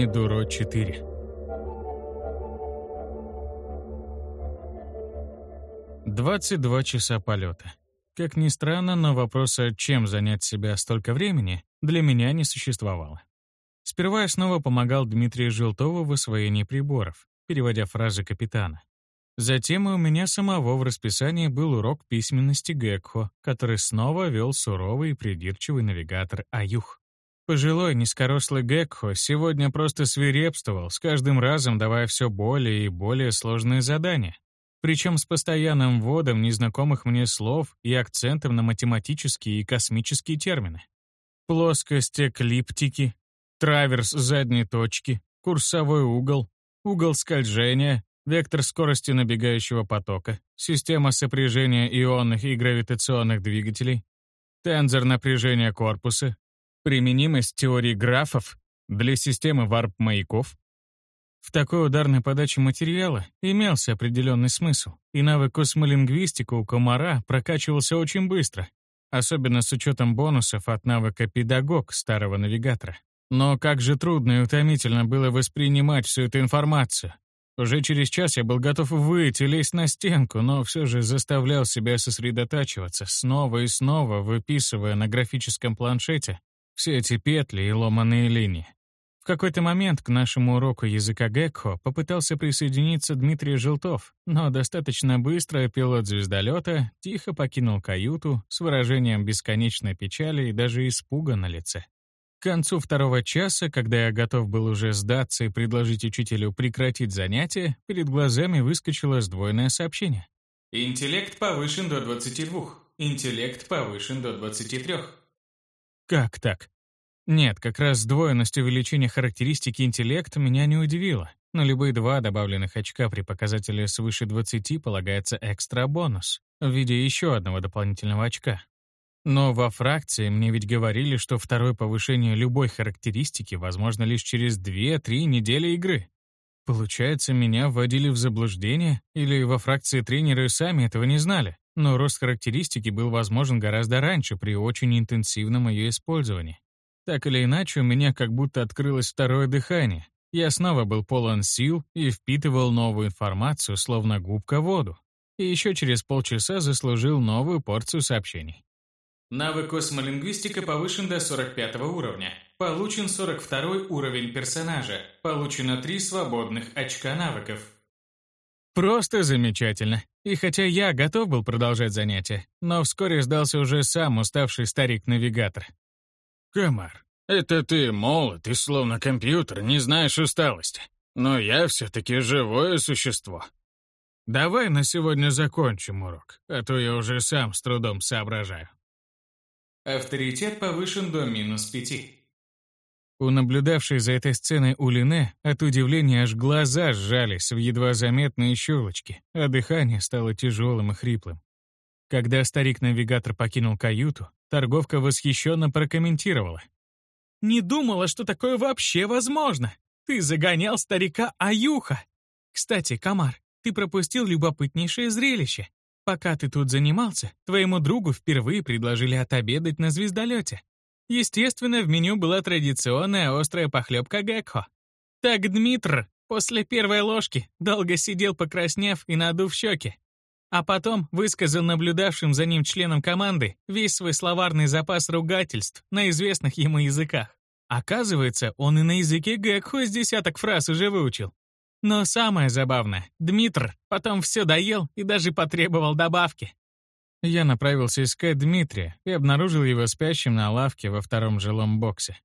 Глава 5. Мидуро 4. Двадцать два часа полета. Как ни странно, но вопроса, чем занять себя столько времени, для меня не существовало. Сперва я снова помогал Дмитрию Желтову в освоении приборов, переводя фразы капитана. Затем у меня самого в расписании был урок письменности Гекхо, который снова вел суровый и придирчивый навигатор Аюх. Пожилой низкорослый Гекхо сегодня просто свирепствовал, с каждым разом давая все более и более сложные задания. Причем с постоянным вводом незнакомых мне слов и акцентом на математические и космические термины. Плоскость эклиптики, траверс задней точки, курсовой угол, угол скольжения, вектор скорости набегающего потока, система сопряжения ионных и гравитационных двигателей, тензор напряжения корпуса, применимость теории графов для системы варп-маяков. В такой ударной подаче материала имелся определенный смысл, и навык космолингвистика у комара прокачивался очень быстро, особенно с учетом бонусов от навыка педагог старого навигатора. Но как же трудно и утомительно было воспринимать всю эту информацию, уже через час я был готов выйти, лезть на стенку, но все же заставлял себя сосредотачиваться, снова и снова выписывая на графическом планшете все эти петли и ломаные линии. В какой-то момент к нашему уроку языка Гекхо попытался присоединиться Дмитрий Желтов, но достаточно быстро пилот звездолета тихо покинул каюту с выражением бесконечной печали и даже испуга на лице. К концу второго часа, когда я готов был уже сдаться и предложить учителю прекратить занятие, перед глазами выскочило сдвоенное сообщение. Интеллект повышен до 22. Интеллект повышен до 23. Как так? Нет, как раз сдвоенность увеличения характеристики интеллект меня не удивило. На любые два добавленных очка при показателе свыше 20 полагается экстра бонус в виде еще одного дополнительного очка. Но во фракции мне ведь говорили, что второе повышение любой характеристики возможно лишь через 2-3 недели игры. Получается, меня вводили в заблуждение, или во фракции тренеры сами этого не знали, но рост характеристики был возможен гораздо раньше при очень интенсивном ее использовании. Так или иначе, у меня как будто открылось второе дыхание. Я снова был полон сил и впитывал новую информацию, словно губка воду. И еще через полчаса заслужил новую порцию сообщений. Навык космолингвистика повышен до 45 уровня. Получен 42 уровень персонажа. Получено 3 свободных очка навыков. Просто замечательно. И хотя я готов был продолжать занятия, но вскоре сдался уже сам уставший старик-навигатор. «Комар, это ты молод и словно компьютер, не знаешь усталости. Но я все-таки живое существо. Давай на сегодня закончим урок, а то я уже сам с трудом соображаю». Авторитет повышен до минус пяти. У наблюдавшей за этой сценой Улине от удивления аж глаза сжались в едва заметные щелочки, а дыхание стало тяжелым и хриплым. Когда старик-навигатор покинул каюту, торговка восхищенно прокомментировала. «Не думала, что такое вообще возможно. Ты загонял старика Аюха. Кстати, Камар, ты пропустил любопытнейшее зрелище. Пока ты тут занимался, твоему другу впервые предложили отобедать на звездолете. Естественно, в меню была традиционная острая похлебка гекхо. Так Дмитр после первой ложки долго сидел покраснев и надув щеки. А потом высказал наблюдавшим за ним членам команды весь свой словарный запас ругательств на известных ему языках. Оказывается, он и на языке гекхо с десяток фраз уже выучил. Но самое забавное, Дмитр потом все доел и даже потребовал добавки. Я направился искать Дмитрия и обнаружил его спящим на лавке во втором жилом боксе.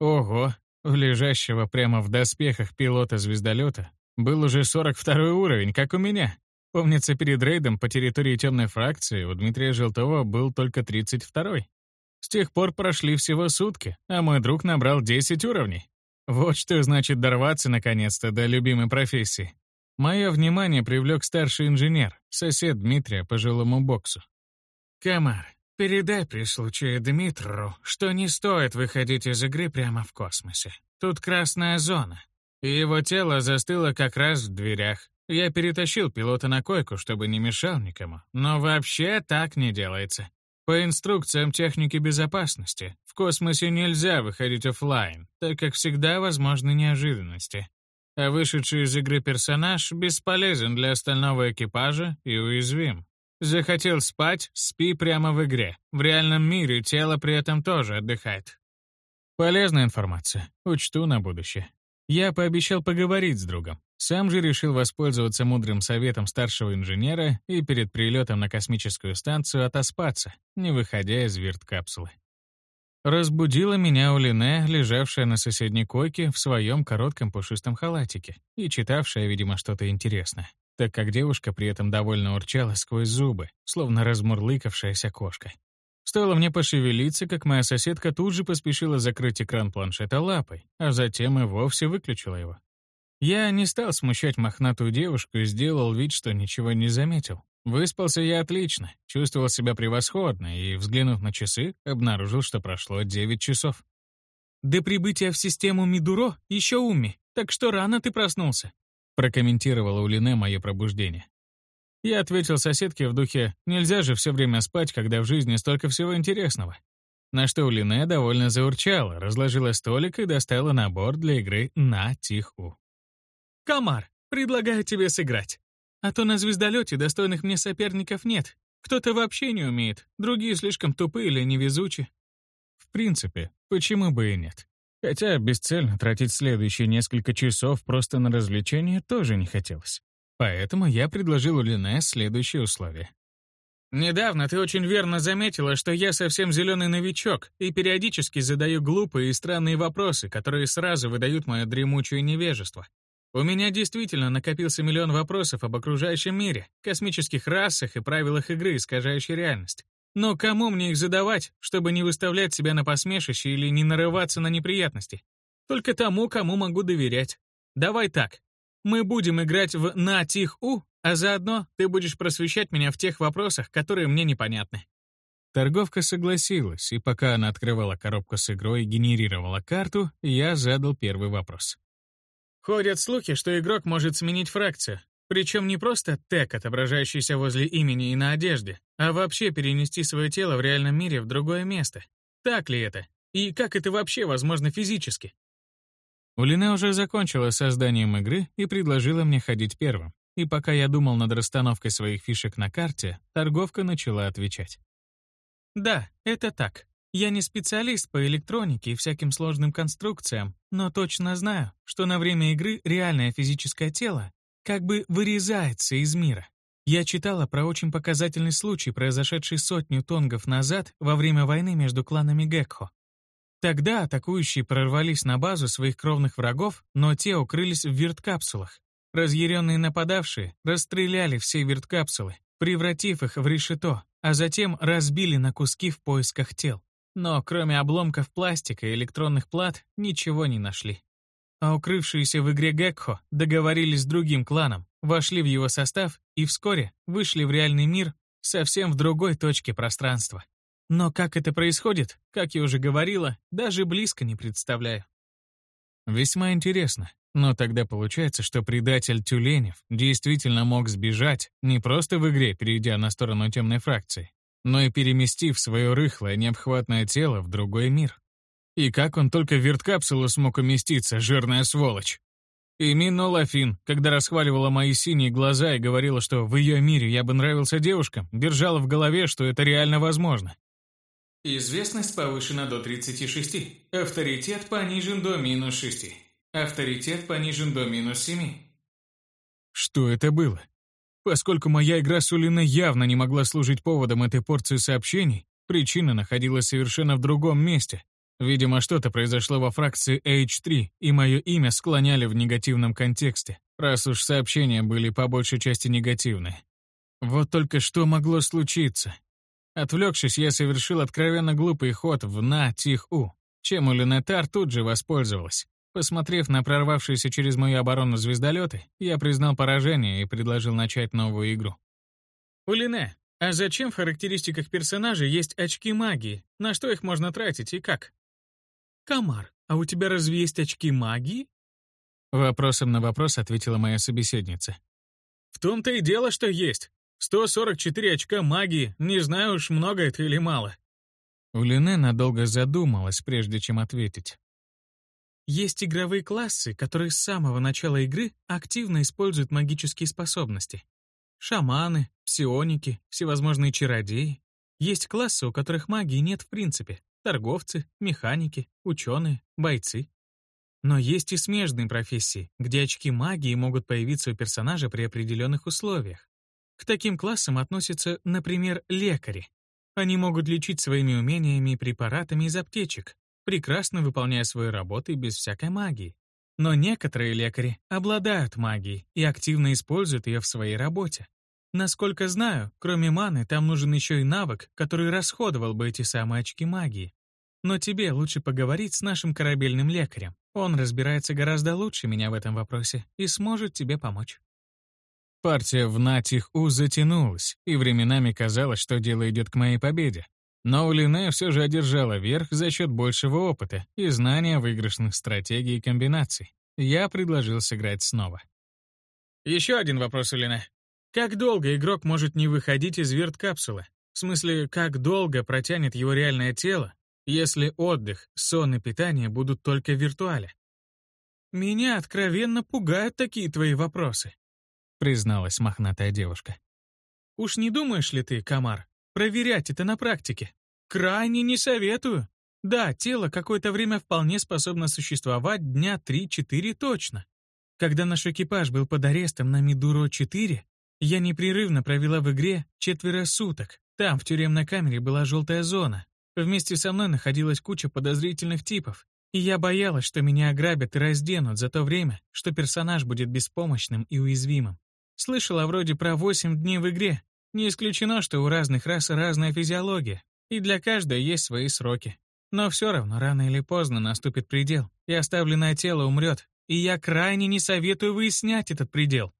Ого, у лежащего прямо в доспехах пилота звездолета был уже 42 уровень, как у меня. Помнится, перед рейдом по территории темной фракции у Дмитрия Желтова был только 32-й. С тех пор прошли всего сутки, а мой друг набрал 10 уровней. Вот что значит дорваться наконец-то до любимой профессии. Мое внимание привлек старший инженер, сосед Дмитрия по жилому боксу. «Камар, передай при случае Дмитру, что не стоит выходить из игры прямо в космосе. Тут красная зона. И его тело застыло как раз в дверях. Я перетащил пилота на койку, чтобы не мешал никому. Но вообще так не делается. По инструкциям техники безопасности, в космосе нельзя выходить офлайн, так как всегда возможны неожиданности. А вышедший из игры персонаж бесполезен для остального экипажа и уязвим. Захотел спать — спи прямо в игре. В реальном мире тело при этом тоже отдыхает. Полезная информация. Учту на будущее. Я пообещал поговорить с другом. Сам же решил воспользоваться мудрым советом старшего инженера и перед прилетом на космическую станцию отоспаться, не выходя из вирт-капсулы. Разбудила меня Улине, лежавшая на соседней койке в своем коротком пушистом халатике и читавшая, видимо, что-то интересное, так как девушка при этом довольно урчала сквозь зубы, словно размурлыкавшаяся кошка. Стоило мне пошевелиться, как моя соседка тут же поспешила закрыть экран планшета лапой, а затем и вовсе выключила его. Я не стал смущать мохнатую девушку и сделал вид, что ничего не заметил. Выспался я отлично, чувствовал себя превосходно и, взглянув на часы, обнаружил, что прошло 9 часов. «До прибытия в систему Мидуро еще уми, так что рано ты проснулся», прокомментировала Улине мое пробуждение. Я ответил соседке в духе «Нельзя же все время спать, когда в жизни столько всего интересного». На что Улине довольно заурчала, разложила столик и достала набор для игры на тиху. «Комар, предлагаю тебе сыграть. А то на звездолете достойных мне соперников нет. Кто-то вообще не умеет, другие слишком тупые или невезучи». В принципе, почему бы и нет. Хотя бесцельно тратить следующие несколько часов просто на развлечение тоже не хотелось. Поэтому я предложил Улине следующее условие. «Недавно ты очень верно заметила, что я совсем зеленый новичок и периодически задаю глупые и странные вопросы, которые сразу выдают мое дремучее невежество. У меня действительно накопился миллион вопросов об окружающем мире, космических расах и правилах игры, искажающей реальность. Но кому мне их задавать, чтобы не выставлять себя на посмешище или не нарываться на неприятности? Только тому, кому могу доверять. Давай так, мы будем играть в «на тих у», а заодно ты будешь просвещать меня в тех вопросах, которые мне непонятны». Торговка согласилась, и пока она открывала коробку с игрой и генерировала карту, я задал первый вопрос. Ходят слухи, что игрок может сменить фракцию, причем не просто тег, отображающийся возле имени и на одежде, а вообще перенести свое тело в реальном мире в другое место. Так ли это? И как это вообще возможно физически? Улина уже закончила созданием игры и предложила мне ходить первым. И пока я думал над расстановкой своих фишек на карте, торговка начала отвечать. «Да, это так. Я не специалист по электронике и всяким сложным конструкциям, но точно знаю, что на время игры реальное физическое тело как бы вырезается из мира. Я читала про очень показательный случай, произошедший сотню тонгов назад во время войны между кланами Гекхо. Тогда атакующие прорвались на базу своих кровных врагов, но те укрылись в вирткапсулах. Разъяренные нападавшие расстреляли все вирткапсулы, превратив их в решето, а затем разбили на куски в поисках тел. Но кроме обломков пластика и электронных плат ничего не нашли. А укрывшиеся в игре Гекхо договорились с другим кланом, вошли в его состав и вскоре вышли в реальный мир совсем в другой точке пространства. Но как это происходит, как я уже говорила, даже близко не представляю. Весьма интересно. Но тогда получается, что предатель Тюленев действительно мог сбежать не просто в игре, перейдя на сторону темной фракции, но и переместив свое рыхлое необхватное тело в другой мир. И как он только в верткапсулу смог уместиться, жирная сволочь. И Минно Лафин, когда расхваливала мои синие глаза и говорила, что в ее мире я бы нравился девушкам, держала в голове, что это реально возможно. Известность повышена до 36. Авторитет понижен до минус 6. Авторитет понижен до минус 7. Что это было? Поскольку моя игра с Улиной явно не могла служить поводом этой порции сообщений, причина находилась совершенно в другом месте. Видимо, что-то произошло во фракции H3, и мое имя склоняли в негативном контексте, раз уж сообщения были по большей части негативные. Вот только что могло случиться? Отвлекшись, я совершил откровенно глупый ход в «на-тих-у», чем Улинетар тут же воспользовалась. Посмотрев на прорвавшиеся через мою оборону звездолеты, я признал поражение и предложил начать новую игру. «Улине, а зачем в характеристиках персонажа есть очки магии? На что их можно тратить и как?» «Камар, а у тебя разве есть очки магии?» Вопросом на вопрос ответила моя собеседница. «В том-то и дело, что есть. 144 очка магии, не знаю уж, много это или мало». Улине надолго задумалась, прежде чем ответить. Есть игровые классы, которые с самого начала игры активно используют магические способности. Шаманы, псионики, всевозможные чародеи. Есть классы, у которых магии нет в принципе. Торговцы, механики, ученые, бойцы. Но есть и смежные профессии, где очки магии могут появиться у персонажа при определенных условиях. К таким классам относятся, например, лекари. Они могут лечить своими умениями и препаратами из аптечек, прекрасно выполняя свою работу без всякой магии. Но некоторые лекари обладают магией и активно используют ее в своей работе. Насколько знаю, кроме маны, там нужен еще и навык, который расходовал бы эти самые очки магии. Но тебе лучше поговорить с нашим корабельным лекарем. Он разбирается гораздо лучше меня в этом вопросе и сможет тебе помочь. Партия в Натих-У затянулась, и временами казалось, что дело идет к моей победе. Но Улине все же одержала верх за счет большего опыта и знания выигрышных стратегий и комбинаций. Я предложил сыграть снова. Еще один вопрос, Улине. Как долго игрок может не выходить из верт-капсулы? В смысле, как долго протянет его реальное тело, если отдых, сон и питание будут только в виртуале? Меня откровенно пугают такие твои вопросы, призналась мохнатая девушка. Уж не думаешь ли ты, Камар, Проверять это на практике. Крайне не советую. Да, тело какое-то время вполне способно существовать дня 3-4 точно. Когда наш экипаж был под арестом на Мидуро-4, я непрерывно провела в игре четверо суток. Там, в тюремной камере, была желтая зона. Вместе со мной находилась куча подозрительных типов. И я боялась, что меня ограбят и разденут за то время, что персонаж будет беспомощным и уязвимым. Слышала вроде про 8 дней в игре, не исключено, что у разных рас разная физиология, и для каждой есть свои сроки. Но все равно рано или поздно наступит предел, и оставленное тело умрет, и я крайне не советую выяснять этот предел.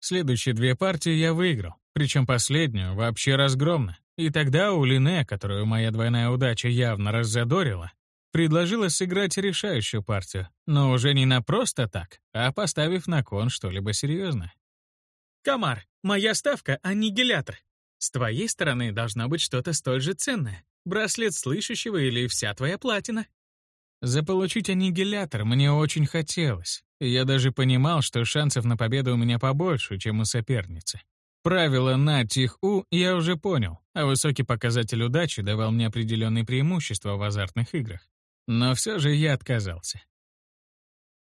Следующие две партии я выиграл, причем последнюю вообще разгромно. И тогда у Лине, которую моя двойная удача явно раззадорила, предложила сыграть решающую партию, но уже не на просто так, а поставив на кон что-либо серьезное. «Комар, моя ставка — аннигилятор. С твоей стороны должно быть что-то столь же ценное. Браслет слышащего или вся твоя платина». Заполучить аннигилятор мне очень хотелось, я даже понимал, что шансов на победу у меня побольше, чем у соперницы. Правила на тих-у я уже понял, а высокий показатель удачи давал мне определенные преимущества в азартных играх. Но все же я отказался.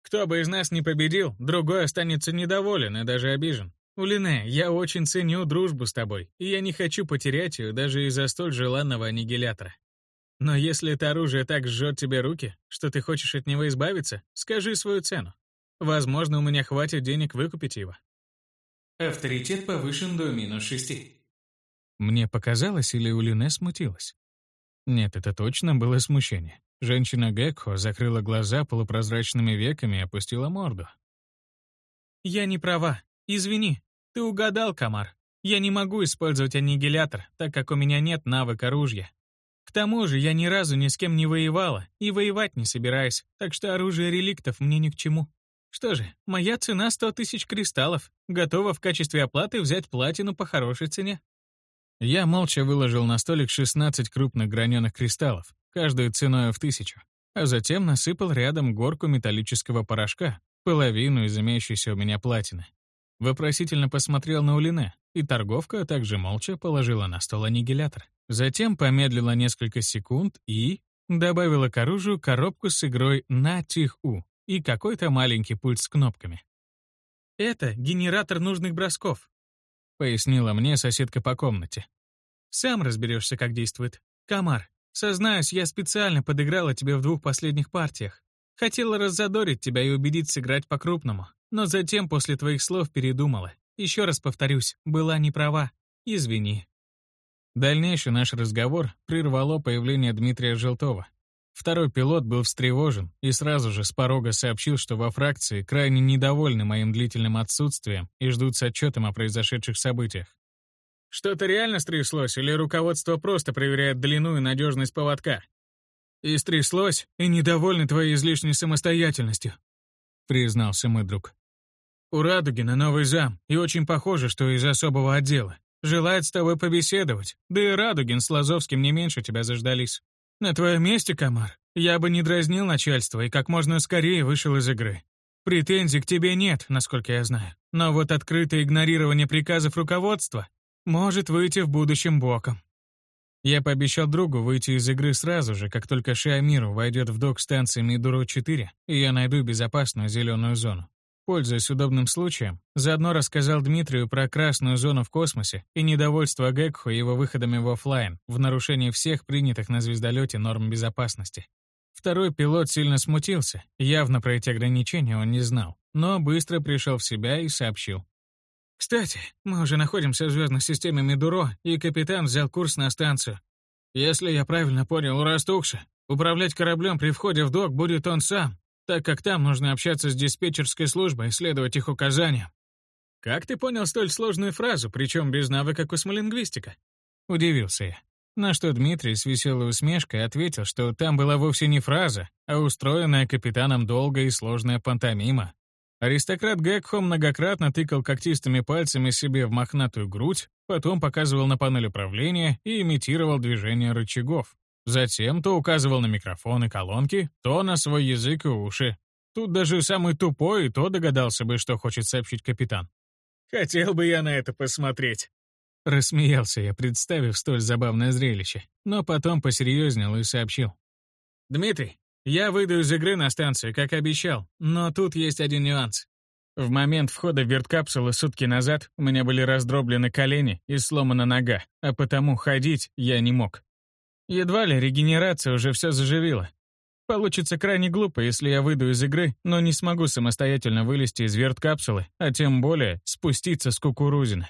Кто бы из нас не победил, другой останется недоволен и даже обижен. Улине, я очень ценю дружбу с тобой, и я не хочу потерять ее даже из-за столь желанного аннигилятора. Но если это оружие так жжет тебе руки, что ты хочешь от него избавиться, скажи свою цену. Возможно, у меня хватит денег выкупить его. Авторитет повышен до минус шести. Мне показалось, или Улине смутилась? Нет, это точно было смущение. Женщина Гекхо закрыла глаза полупрозрачными веками и опустила морду. «Я не права. Извини, ты угадал, Камар. Я не могу использовать аннигилятор, так как у меня нет навыка ружья. К тому же я ни разу ни с кем не воевала и воевать не собираюсь, так что оружие реликтов мне ни к чему. Что же, моя цена 100 тысяч кристаллов. Готова в качестве оплаты взять платину по хорошей цене. Я молча выложил на столик 16 крупных граненых кристаллов, каждую ценой в тысячу, а затем насыпал рядом горку металлического порошка, половину из имеющейся у меня платины. Вопросительно посмотрел на Улине, и торговка также молча положила на стол аннигилятор. Затем помедлила несколько секунд и добавила к оружию коробку с игрой на тих-у и какой-то маленький пульт с кнопками. «Это генератор нужных бросков», — пояснила мне соседка по комнате. «Сам разберешься, как действует. Комар, сознаюсь, я специально подыграла тебе в двух последних партиях. Хотела раззадорить тебя и убедить сыграть по-крупному. Но затем после твоих слов передумала. Еще раз повторюсь, была не права. Извини. Дальнейший наш разговор прервало появление Дмитрия Желтова. Второй пилот был встревожен и сразу же с порога сообщил, что во фракции крайне недовольны моим длительным отсутствием и ждут с отчетом о произошедших событиях. «Что-то реально стряслось, или руководство просто проверяет длину и надежность поводка?» «И стряслось, и недовольны твоей излишней самостоятельностью», — признался мой друг. У Радугина новый зам, и очень похоже, что из особого отдела. Желает с тобой побеседовать. Да и Радугин с Лазовским не меньше тебя заждались. На твоем месте, Комар, я бы не дразнил начальство и как можно скорее вышел из игры. Претензий к тебе нет, насколько я знаю. Но вот открытое игнорирование приказов руководства может выйти в будущем боком. Я пообещал другу выйти из игры сразу же, как только Шиамиру войдет в док станции Мидуро-4, и я найду безопасную зеленую зону. Пользуясь удобным случаем, заодно рассказал Дмитрию про красную зону в космосе и недовольство Гекху его выходами в офлайн в нарушении всех принятых на звездолете норм безопасности. Второй пилот сильно смутился, явно про эти ограничения он не знал, но быстро пришел в себя и сообщил. «Кстати, мы уже находимся в звездной системе Медуро, и капитан взял курс на станцию. Если я правильно понял Растукша, управлять кораблем при входе в док будет он сам, так как там нужно общаться с диспетчерской службой и следовать их указаниям. «Как ты понял столь сложную фразу, причем без навыка космолингвистика?» Удивился я. На что Дмитрий с веселой усмешкой ответил, что там была вовсе не фраза, а устроенная капитаном долгая и сложная пантомима, Аристократ Гекхо многократно тыкал когтистыми пальцами себе в мохнатую грудь, потом показывал на панель управления и имитировал движение рычагов. Затем то указывал на микрофон и колонки, то на свой язык и уши. Тут даже самый тупой и то догадался бы, что хочет сообщить капитан. «Хотел бы я на это посмотреть». Рассмеялся я, представив столь забавное зрелище, но потом посерьезнел и сообщил. «Дмитрий, я выйду из игры на станцию, как обещал, но тут есть один нюанс. В момент входа в верткапсулы сутки назад у меня были раздроблены колени и сломана нога, а потому ходить я не мог. Едва ли регенерация уже все заживила. Получится крайне глупо, если я выйду из игры, но не смогу самостоятельно вылезти из верткапсулы, а тем более спуститься с кукурузина.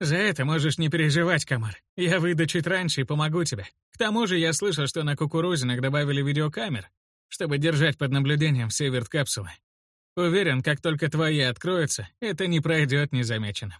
«За это можешь не переживать, Камар. Я выйду чуть раньше и помогу тебе. К тому же я слышал, что на кукурузинах добавили видеокамер, чтобы держать под наблюдением все верткапсулы. Уверен, как только твои откроются, это не пройдет незамеченным.